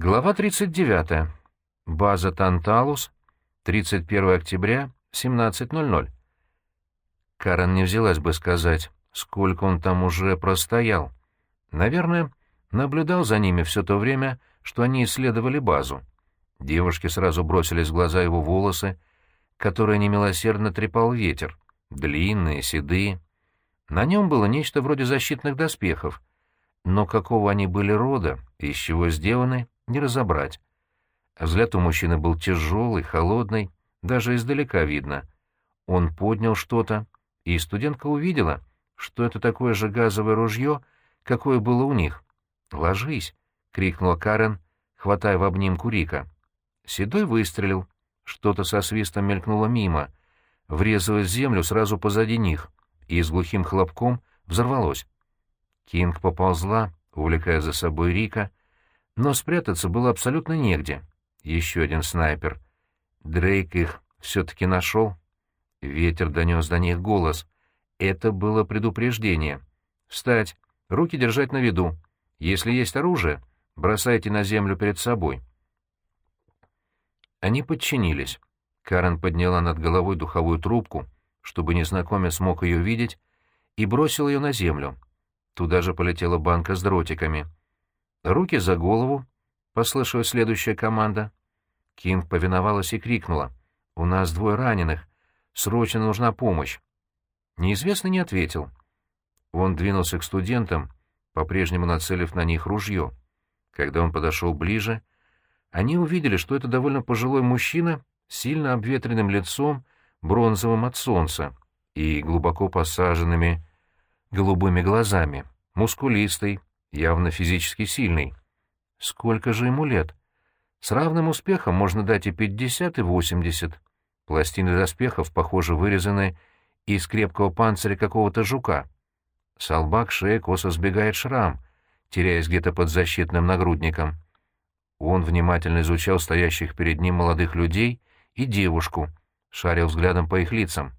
Глава 39. База Танталус. 31 октября, 17.00. Карен не взялась бы сказать, сколько он там уже простоял. Наверное, наблюдал за ними все то время, что они исследовали базу. Девушки сразу бросились в глаза его волосы, которые немилосердно трепал ветер, длинные, седые. На нем было нечто вроде защитных доспехов, но какого они были рода и из чего сделаны, не разобрать. Взгляд у мужчины был тяжелый, холодный, даже издалека видно. Он поднял что-то, и студентка увидела, что это такое же газовое ружье, какое было у них. «Ложись!» — крикнула Карен, хватая в обнимку Рика. Седой выстрелил. Что-то со свистом мелькнуло мимо, врезалось в землю сразу позади них, и с глухим хлопком взорвалось. Кинг поползла, увлекая за собой Рика, но спрятаться было абсолютно негде. Еще один снайпер. Дрейк их все-таки нашел. Ветер донес до них голос. Это было предупреждение. «Встать! Руки держать на виду. Если есть оружие, бросайте на землю перед собой». Они подчинились. Карен подняла над головой духовую трубку, чтобы незнакомец мог ее видеть, и бросил ее на землю. Туда же полетела банка с дротиками — «Руки за голову!» — послышалась следующая команда. Кинг повиновалась и крикнула. «У нас двое раненых. Срочно нужна помощь!» Неизвестный не ответил. Он двинулся к студентам, по-прежнему нацелив на них ружье. Когда он подошел ближе, они увидели, что это довольно пожилой мужчина с сильно обветренным лицом, бронзовым от солнца и глубоко посаженными голубыми глазами, мускулистый, явно физически сильный. Сколько же ему лет? С равным успехом можно дать и пятьдесят, и восемьдесят. Пластины доспехов, похоже, вырезаны из крепкого панциря какого-то жука. С лба к косо сбегает шрам, теряясь где-то под защитным нагрудником. Он внимательно изучал стоящих перед ним молодых людей и девушку, шарил взглядом по их лицам.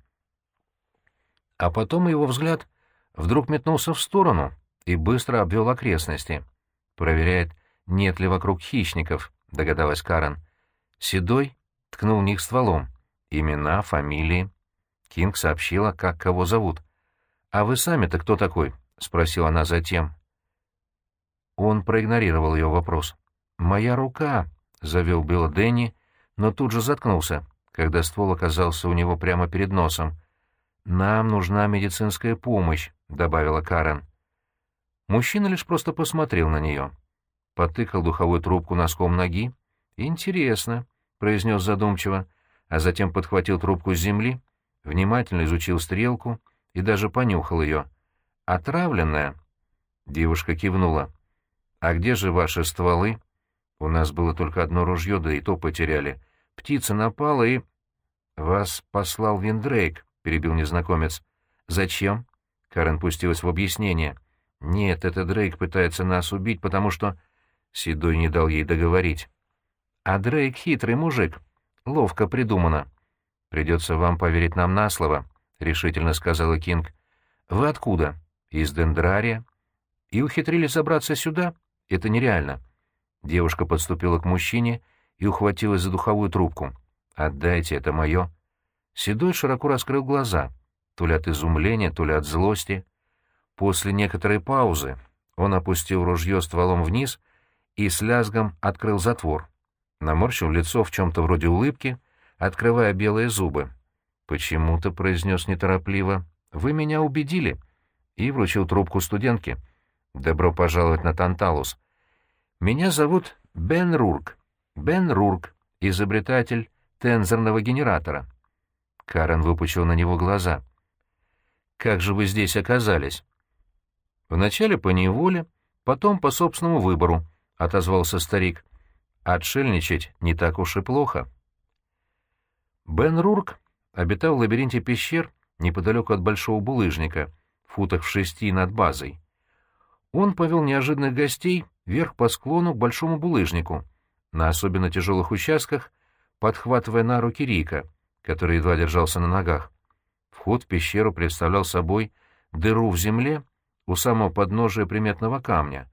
А потом его взгляд вдруг метнулся в сторону, и быстро обвел окрестности. Проверяет, нет ли вокруг хищников, догадалась Карен. Седой ткнул в них стволом. Имена, фамилии. Кинг сообщила, как кого зовут. «А вы сами-то кто такой?» — спросила она затем. Он проигнорировал ее вопрос. «Моя рука!» — завел Билла Дэнни, но тут же заткнулся, когда ствол оказался у него прямо перед носом. «Нам нужна медицинская помощь», — добавила Карен. Мужчина лишь просто посмотрел на нее. Потыкал духовую трубку носком ноги. «Интересно», — произнес задумчиво, а затем подхватил трубку с земли, внимательно изучил стрелку и даже понюхал ее. «Отравленная?» Девушка кивнула. «А где же ваши стволы?» «У нас было только одно ружье, да и то потеряли. Птица напала и...» «Вас послал Виндрейк», — перебил незнакомец. «Зачем?» — Карен пустилась в объяснение. — «Нет, это Дрейк пытается нас убить, потому что...» Седой не дал ей договорить. «А Дрейк хитрый мужик. Ловко придумано. Придется вам поверить нам на слово», — решительно сказала Кинг. «Вы откуда? Из Дендрария? И ухитрились забраться сюда? Это нереально». Девушка подступила к мужчине и ухватилась за духовую трубку. «Отдайте, это мое». Седой широко раскрыл глаза, то ли от изумления, то ли от злости. После некоторой паузы он опустил ружье стволом вниз и с лязгом открыл затвор. Наморщил лицо в чем-то вроде улыбки, открывая белые зубы. «Почему-то», — произнес неторопливо, — «вы меня убедили», и вручил трубку студентке. «Добро пожаловать на Танталус. Меня зовут Бен Рурк. Бен Рурк, изобретатель тензорного генератора». Карен выпучил на него глаза. «Как же вы здесь оказались?» Вначале по неволе, потом по собственному выбору, — отозвался старик. Отшельничать не так уж и плохо. Бен Рурк обитал в лабиринте пещер неподалеку от Большого Булыжника, в футах в шести над базой. Он повел неожиданных гостей вверх по склону к Большому Булыжнику, на особенно тяжелых участках, подхватывая на руки Рика, который едва держался на ногах. Вход в пещеру представлял собой дыру в земле, у самого подножия приметного камня.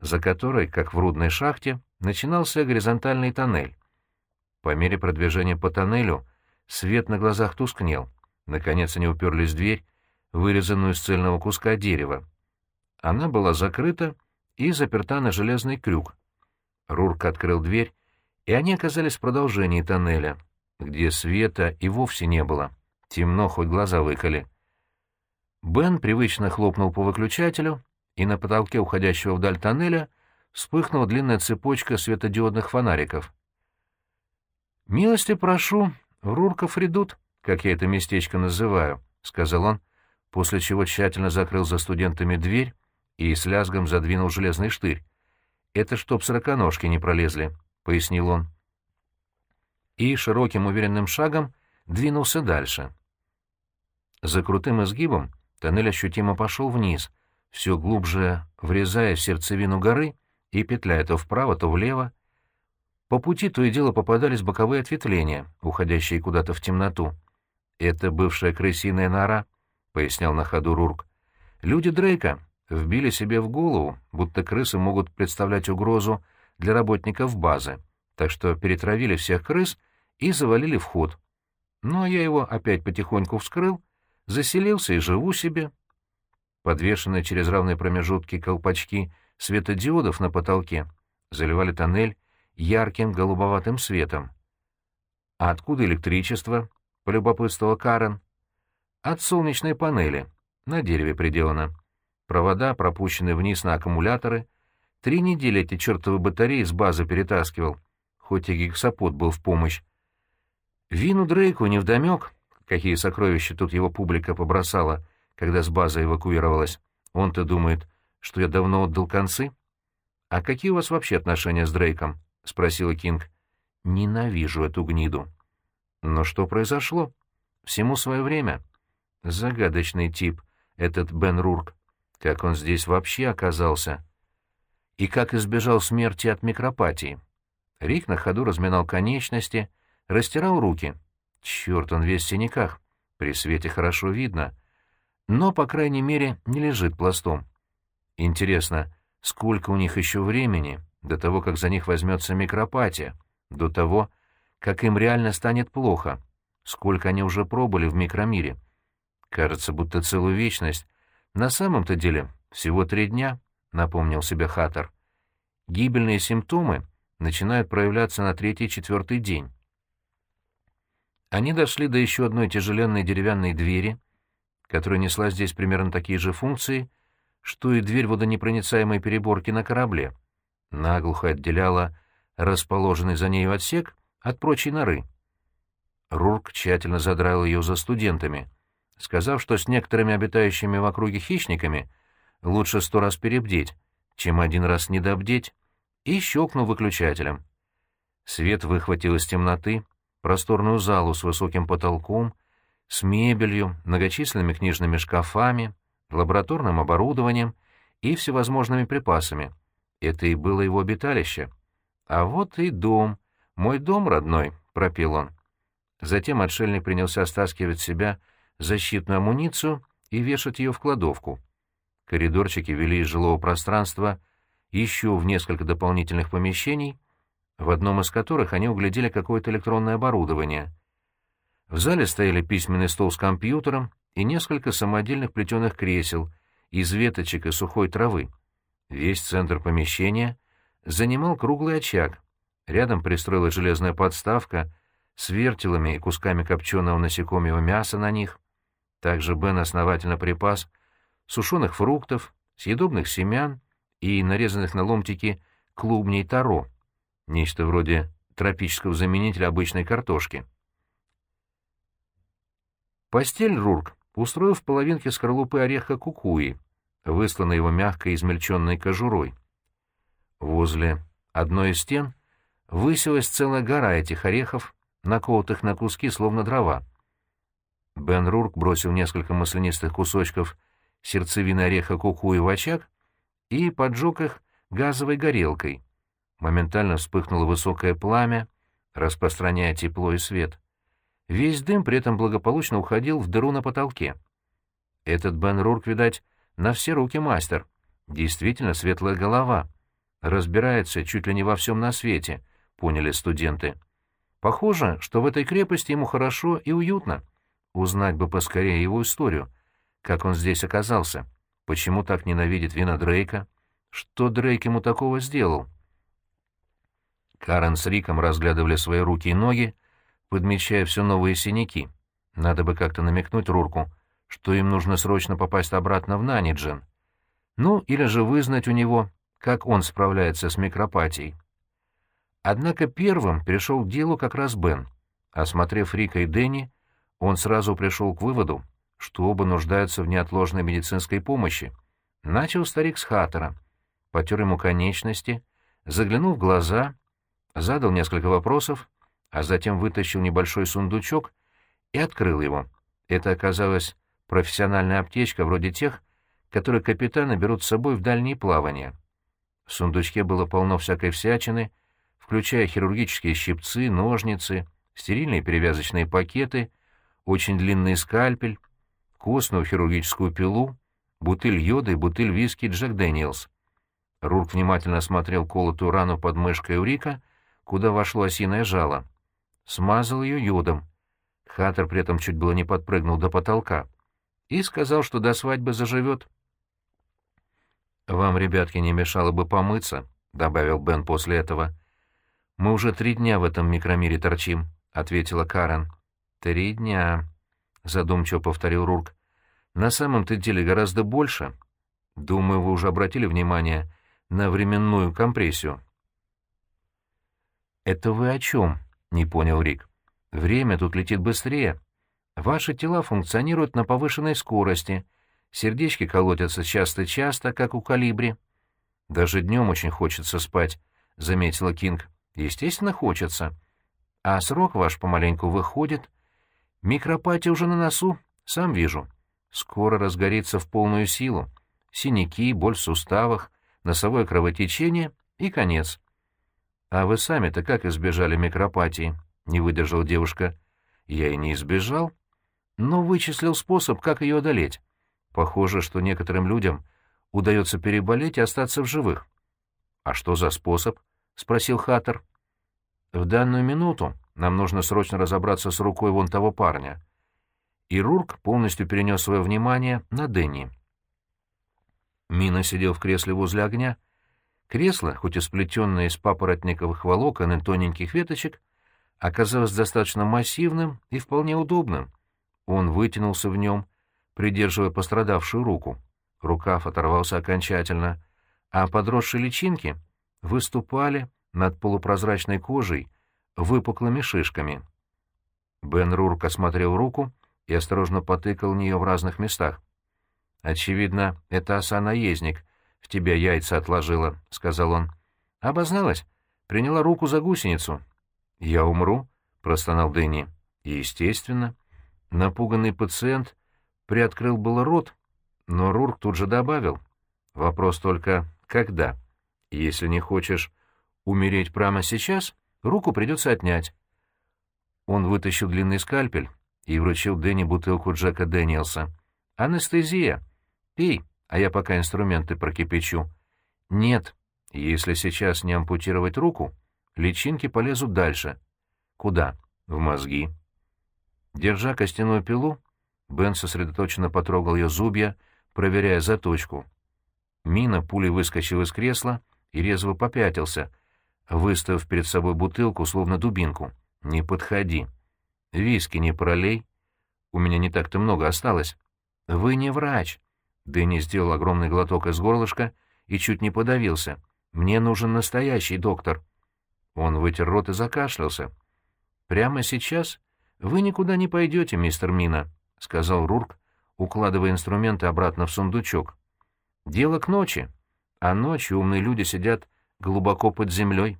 за которой, как в рудной шахте, начинался горизонтальный тоннель. По мере продвижения по тоннелю свет на глазах тускнел. Наконец они уперлись в дверь, вырезанную из цельного куска дерева. Она была закрыта и заперта на железный крюк. Рурк открыл дверь, и они оказались в продолжении тоннеля, где света и вовсе не было. Темно, хоть глаза выколи. Бен привычно хлопнул по выключателю, и на потолке уходящего вдаль тоннеля вспыхнула длинная цепочка светодиодных фонариков. «Милости прошу, Рурков редут, как я это местечко называю», — сказал он, после чего тщательно закрыл за студентами дверь и с лязгом задвинул железный штырь. «Это чтоб сороконожки не пролезли», — пояснил он. И широким уверенным шагом двинулся дальше. За крутым изгибом тоннель ощутимо пошел вниз, все глубже врезая в сердцевину горы и петляя то вправо, то влево. По пути то и дело попадались боковые ответвления, уходящие куда-то в темноту. «Это бывшая крысиная нора», — пояснял на ходу Рурк. «Люди Дрейка вбили себе в голову, будто крысы могут представлять угрозу для работников базы, так что перетравили всех крыс и завалили вход. Ну а я его опять потихоньку вскрыл, заселился и живу себе. Подвешенные через равные промежутки колпачки светодиодов на потолке заливали тоннель ярким голубоватым светом. «А откуда электричество?» — полюбопытствовал Карен. «От солнечной панели. На дереве приделано. Провода, пропущенные вниз на аккумуляторы. Три недели эти чертовы батареи с базы перетаскивал, хоть и гексапод был в помощь. Вину Дрейку невдомек, какие сокровища тут его публика побросала, когда с базы эвакуировалась. Он-то думает, что я давно отдал концы. «А какие у вас вообще отношения с Дрейком?» — спросила Кинг. «Ненавижу эту гниду». «Но что произошло?» «Всему свое время». «Загадочный тип, этот Бен Рурк. Как он здесь вообще оказался?» «И как избежал смерти от микропатии?» Рик на ходу разминал конечности, растирал руки. Черт, он весь в синяках. При свете хорошо видно но, по крайней мере, не лежит пластом. Интересно, сколько у них еще времени до того, как за них возьмется микропатия, до того, как им реально станет плохо, сколько они уже пробыли в микромире. Кажется, будто целую вечность. На самом-то деле всего три дня, — напомнил себе Хаттер. Гибельные симптомы начинают проявляться на третий-четвертый день. Они дошли до еще одной тяжеленной деревянной двери — которая несла здесь примерно такие же функции, что и дверь водонепроницаемой переборки на корабле. Наглухо отделяла расположенный за нею отсек от прочей норы. Рурк тщательно задрал ее за студентами, сказав, что с некоторыми обитающими в округе хищниками лучше сто раз перебдеть, чем один раз недобдеть, и щелкнул выключателем. Свет выхватил из темноты просторную залу с высоким потолком, с мебелью, многочисленными книжными шкафами, лабораторным оборудованием и всевозможными припасами. Это и было его обиталище. «А вот и дом, мой дом родной», — пропел он. Затем отшельник принялся стаскивать себя защитную амуницию и вешать ее в кладовку. Коридорчики вели из жилого пространства еще в несколько дополнительных помещений, в одном из которых они углядели какое-то электронное оборудование — в зале стояли письменный стол с компьютером и несколько самодельных плетеных кресел из веточек и сухой травы. Весь центр помещения занимал круглый очаг. Рядом пристроилась железная подставка с вертелами и кусками копченого насекомого мяса на них. Также Бен основательно припас сушеных фруктов, съедобных семян и нарезанных на ломтики клубней таро, нечто вроде тропического заменителя обычной картошки. Постель Рурк устроил в половинке скорлупы ореха кукуи, высланной его мягкой измельченной кожурой. Возле одной из стен высилась целая гора этих орехов, наколотых на куски, словно дрова. Бен Рурк бросил несколько маслянистых кусочков сердцевины ореха кукуи в очаг и поджег их газовой горелкой. Моментально вспыхнуло высокое пламя, распространяя тепло и свет. Весь дым при этом благополучно уходил в дыру на потолке. Этот Бен Рурк, видать, на все руки мастер. Действительно светлая голова. разбирается чуть ли не во всем на свете, поняли студенты. Похоже, что в этой крепости ему хорошо и уютно. Узнать бы поскорее его историю. Как он здесь оказался? Почему так ненавидит Вина Дрейка? Что Дрейк ему такого сделал? Карен с Риком разглядывали свои руки и ноги, подмечая все новые синяки. Надо бы как-то намекнуть Рурку, что им нужно срочно попасть обратно в Наниджен. Ну, или же вызнать у него, как он справляется с микропатией. Однако первым пришел к делу как раз Бен. Осмотрев Рика и Дэнни, он сразу пришел к выводу, что оба нуждаются в неотложной медицинской помощи. Начал старик с Хаттера, потер ему конечности, заглянул в глаза, задал несколько вопросов, а затем вытащил небольшой сундучок и открыл его. Это оказалась профессиональная аптечка вроде тех, которые капитаны берут с собой в дальние плавания. В сундучке было полно всякой всячины, включая хирургические щипцы, ножницы, стерильные перевязочные пакеты, очень длинный скальпель, костную хирургическую пилу, бутыль йода и бутыль виски Джек Дэниелс. Рурк внимательно осмотрел колотую рану под мышкой у Рика, куда вошло осиное жало. Смазал ее йодом. Хаттер при этом чуть было не подпрыгнул до потолка. И сказал, что до свадьбы заживет. «Вам, ребятки, не мешало бы помыться», — добавил Бен после этого. «Мы уже три дня в этом микромире торчим», — ответила Карен. «Три дня», — задумчиво повторил Рурк. «На самом-то деле гораздо больше. Думаю, вы уже обратили внимание на временную компрессию». «Это вы о чем?» — не понял Рик. «Время тут летит быстрее. Ваши тела функционируют на повышенной скорости, Сердечки колотятся часто-часто, как у калибри. Даже днем очень хочется спать, — заметила Кинг. Естественно, хочется. А срок ваш помаленьку выходит. Микропатия уже на носу, сам вижу. Скоро разгорится в полную силу. Синяки, боль в суставах, носовое кровотечение и конец. А вы сами-то как избежали микропатии? — не выдержала девушка. Я и не избежал, но вычислил способ, как ее одолеть. Похоже, что некоторым людям удается переболеть и остаться в живых. «А что за способ?» — спросил Хаттер. «В данную минуту нам нужно срочно разобраться с рукой вон того парня». И Рурк полностью перенес свое внимание на Дэнни. Мина сидел в кресле возле огня. Кресло, хоть и сплетенное из папоротниковых волокон и тоненьких веточек, оказалось достаточно массивным и вполне удобным. Он вытянулся в нем, придерживая пострадавшую руку. Рукав оторвался окончательно, а подросшие личинки выступали над полупрозрачной кожей выпуклыми шишками. Бен Рурк осмотрел руку и осторожно потыкал в нее в разных местах. «Очевидно, это оса-наездник в тебя яйца отложила», — сказал он. «Обозналась? Приняла руку за гусеницу». «Я умру?» — простонал Дэнни. «Естественно». Напуганный пациент приоткрыл был рот, но Рурк тут же добавил. Вопрос только «когда?». Если не хочешь умереть прямо сейчас, руку придется отнять. Он вытащил длинный скальпель и вручил Дэнни бутылку Джека Дэниелса. «Анестезия. Пей, а я пока инструменты прокипячу». «Нет, если сейчас не ампутировать руку, личинки полезут дальше». «Куда?» «В мозги». Держа костяную пилу, Бен сосредоточенно потрогал ее зубья, проверяя заточку. Мина пулей выскочил из кресла и резво попятился, выставив перед собой бутылку, словно дубинку. «Не подходи. Виски не пролей. У меня не так-то много осталось». «Вы не врач». Дэнни сделал огромный глоток из горлышка и чуть не подавился. «Мне нужен настоящий доктор». Он вытер рот и закашлялся. «Прямо сейчас вы никуда не пойдете, мистер Мина», — сказал Рурк, укладывая инструменты обратно в сундучок. «Дело к ночи, а ночью умные люди сидят глубоко под землей».